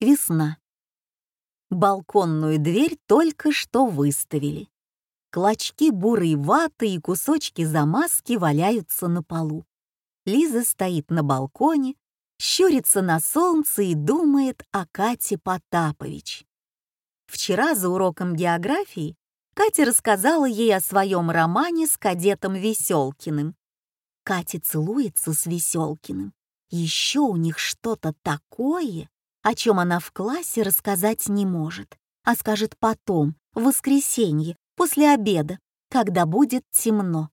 Весна. Балконную дверь только что выставили. Клочки бурой ваты и кусочки замазки валяются на полу. Лиза стоит на балконе, щурится на солнце и думает о Кате Потапович. Вчера за уроком географии Катя рассказала ей о своем романе с кадетом Веселкиным. Катя целуется с Веселкиным. Еще у них что-то такое, о чем она в классе рассказать не может, а скажет потом, в воскресенье, после обеда, когда будет темно.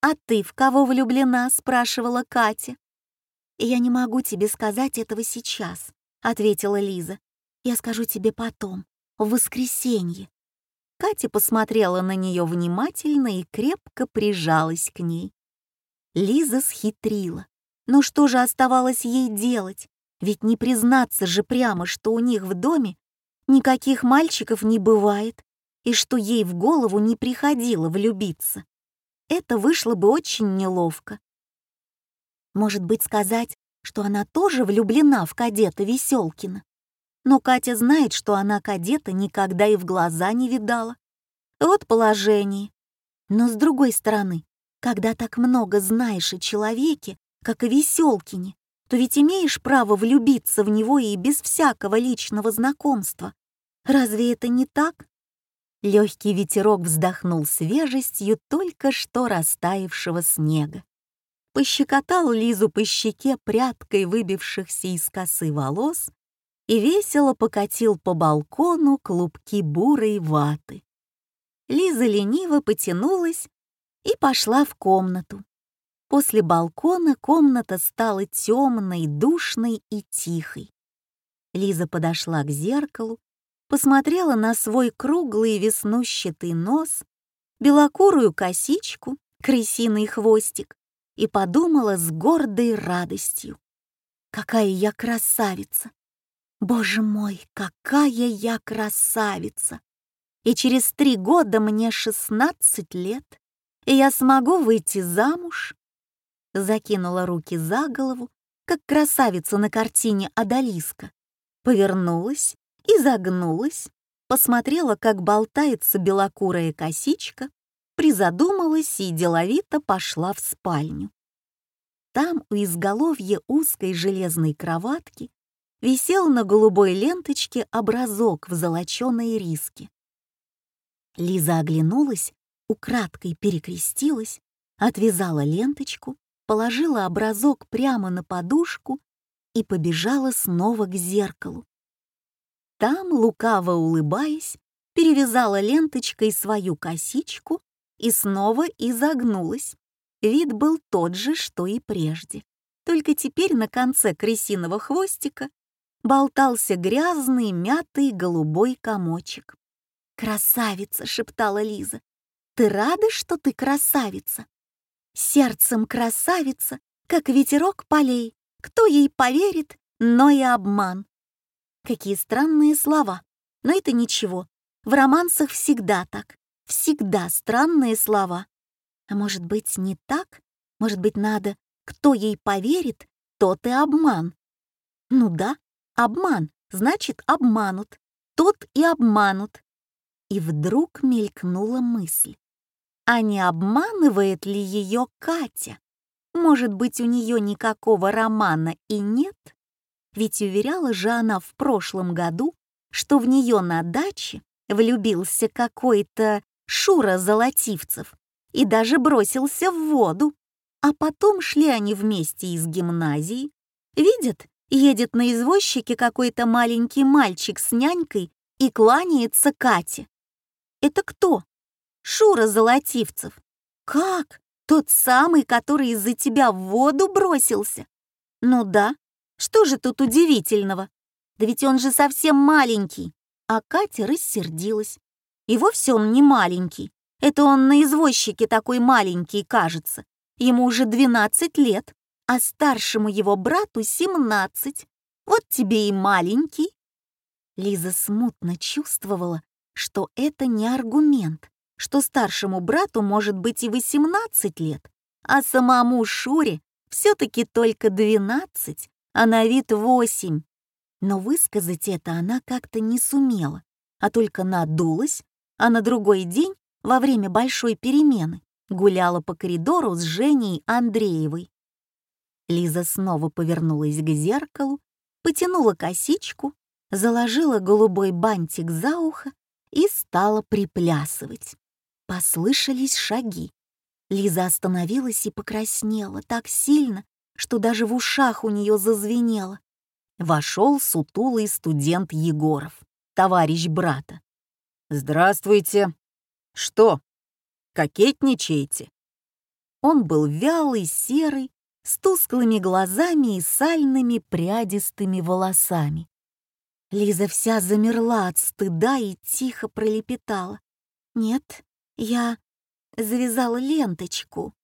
«А ты в кого влюблена?» — спрашивала Катя. «Я не могу тебе сказать этого сейчас», — ответила Лиза. «Я скажу тебе потом, в воскресенье». Катя посмотрела на нее внимательно и крепко прижалась к ней. Лиза схитрила. Но что же оставалось ей делать? Ведь не признаться же прямо, что у них в доме никаких мальчиков не бывает, и что ей в голову не приходило влюбиться. Это вышло бы очень неловко. Может быть, сказать, что она тоже влюблена в кадета Веселкина. Но Катя знает, что она кадета никогда и в глаза не видала. Вот положение. Но с другой стороны, когда так много знаешь о человеке, как о Веселкине, то ведь имеешь право влюбиться в него и без всякого личного знакомства. Разве это не так? Легкий ветерок вздохнул свежестью только что растаявшего снега. Пощекотал Лизу по щеке прядкой выбившихся из косы волос и весело покатил по балкону клубки бурой ваты. Лиза лениво потянулась и пошла в комнату. После балкона комната стала темной, душной и тихой. Лиза подошла к зеркалу, посмотрела на свой круглый веснущатый нос, белокурую косичку, крысиный хвостик и подумала с гордой радостью. Какая я красавица! Боже мой, какая я красавица! И через три года мне шестнадцать лет, и я смогу выйти замуж закинула руки за голову, как красавица на картине Адалиска, повернулась и загнулась, посмотрела, как болтается белокурая косичка, призадумалась и деловито пошла в спальню. Там у изголовья узкой железной кроватки висел на голубой ленточке образок в золоченой риске. Лиза оглянулась, украдкой перекрестилась, отвязала ленточку положила образок прямо на подушку и побежала снова к зеркалу. Там, лукаво улыбаясь, перевязала ленточкой свою косичку и снова изогнулась. Вид был тот же, что и прежде. Только теперь на конце крысиного хвостика болтался грязный, мятый голубой комочек. «Красавица!» — шептала Лиза. «Ты рада, что ты красавица?» Сердцем красавица, как ветерок полей. Кто ей поверит, но и обман. Какие странные слова. Но это ничего. В романсах всегда так. Всегда странные слова. А может быть, не так? Может быть, надо «кто ей поверит, тот и обман». Ну да, обман, значит, обманут. Тот и обманут. И вдруг мелькнула мысль. А не обманывает ли ее Катя? Может быть, у нее никакого романа и нет? Ведь уверяла же она в прошлом году, что в нее на даче влюбился какой-то Шура Золотивцев и даже бросился в воду. А потом шли они вместе из гимназии. Видят, едет на извозчике какой-то маленький мальчик с нянькой и кланяется Кате. Это кто? Шура Золотивцев. Как? Тот самый, который из-за тебя в воду бросился? Ну да. Что же тут удивительного? Да ведь он же совсем маленький. А Катя рассердилась. И вовсе он не маленький. Это он на извозчике такой маленький, кажется. Ему уже 12 лет, а старшему его брату 17. Вот тебе и маленький. Лиза смутно чувствовала, что это не аргумент что старшему брату может быть и 18 лет, а самому Шуре все-таки только 12, а на вид 8. Но высказать это она как-то не сумела, а только надулась, а на другой день, во время большой перемены, гуляла по коридору с Женей Андреевой. Лиза снова повернулась к зеркалу, потянула косичку, заложила голубой бантик за ухо и стала приплясывать. Послышались шаги. Лиза остановилась и покраснела так сильно, что даже в ушах у нее зазвенело. Вошел сутулый студент Егоров, товарищ брата. «Здравствуйте. Что, кокетничаете?» Он был вялый, серый, с тусклыми глазами и сальными прядистыми волосами. Лиза вся замерла от стыда и тихо пролепетала. «Нет, я завязала ленточку».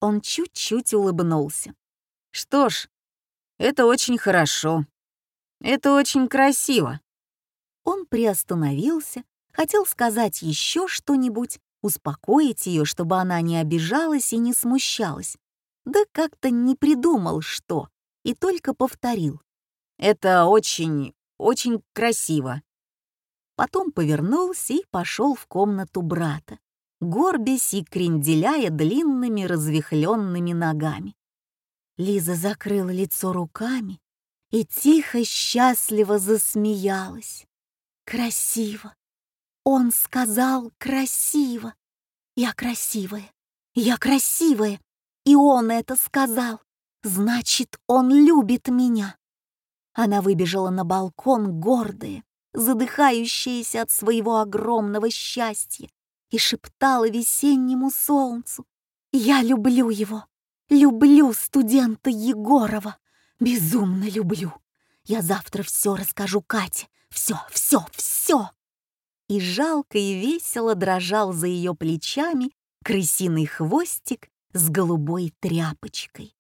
Он чуть-чуть улыбнулся. «Что ж, это очень хорошо. Это очень красиво». Он приостановился, хотел сказать еще что-нибудь, успокоить ее, чтобы она не обижалась и не смущалась. Да как-то не придумал, что, и только повторил. «Это очень, очень красиво». Потом повернулся и пошел в комнату брата, горбясь и кренделяя длинными развихленными ногами. Лиза закрыла лицо руками и тихо, счастливо засмеялась. Красиво. Он сказал красиво. Я красивая. Я красивая. И он это сказал. Значит, он любит меня. Она выбежала на балкон, гордая, задыхающаяся от своего огромного счастья, и шептала весеннему солнцу. «Я люблю его! Люблю студента Егорова! Безумно люблю! Я завтра все расскажу Кате! Все, все, все!» И жалко и весело дрожал за ее плечами крысиный хвостик с голубой тряпочкой.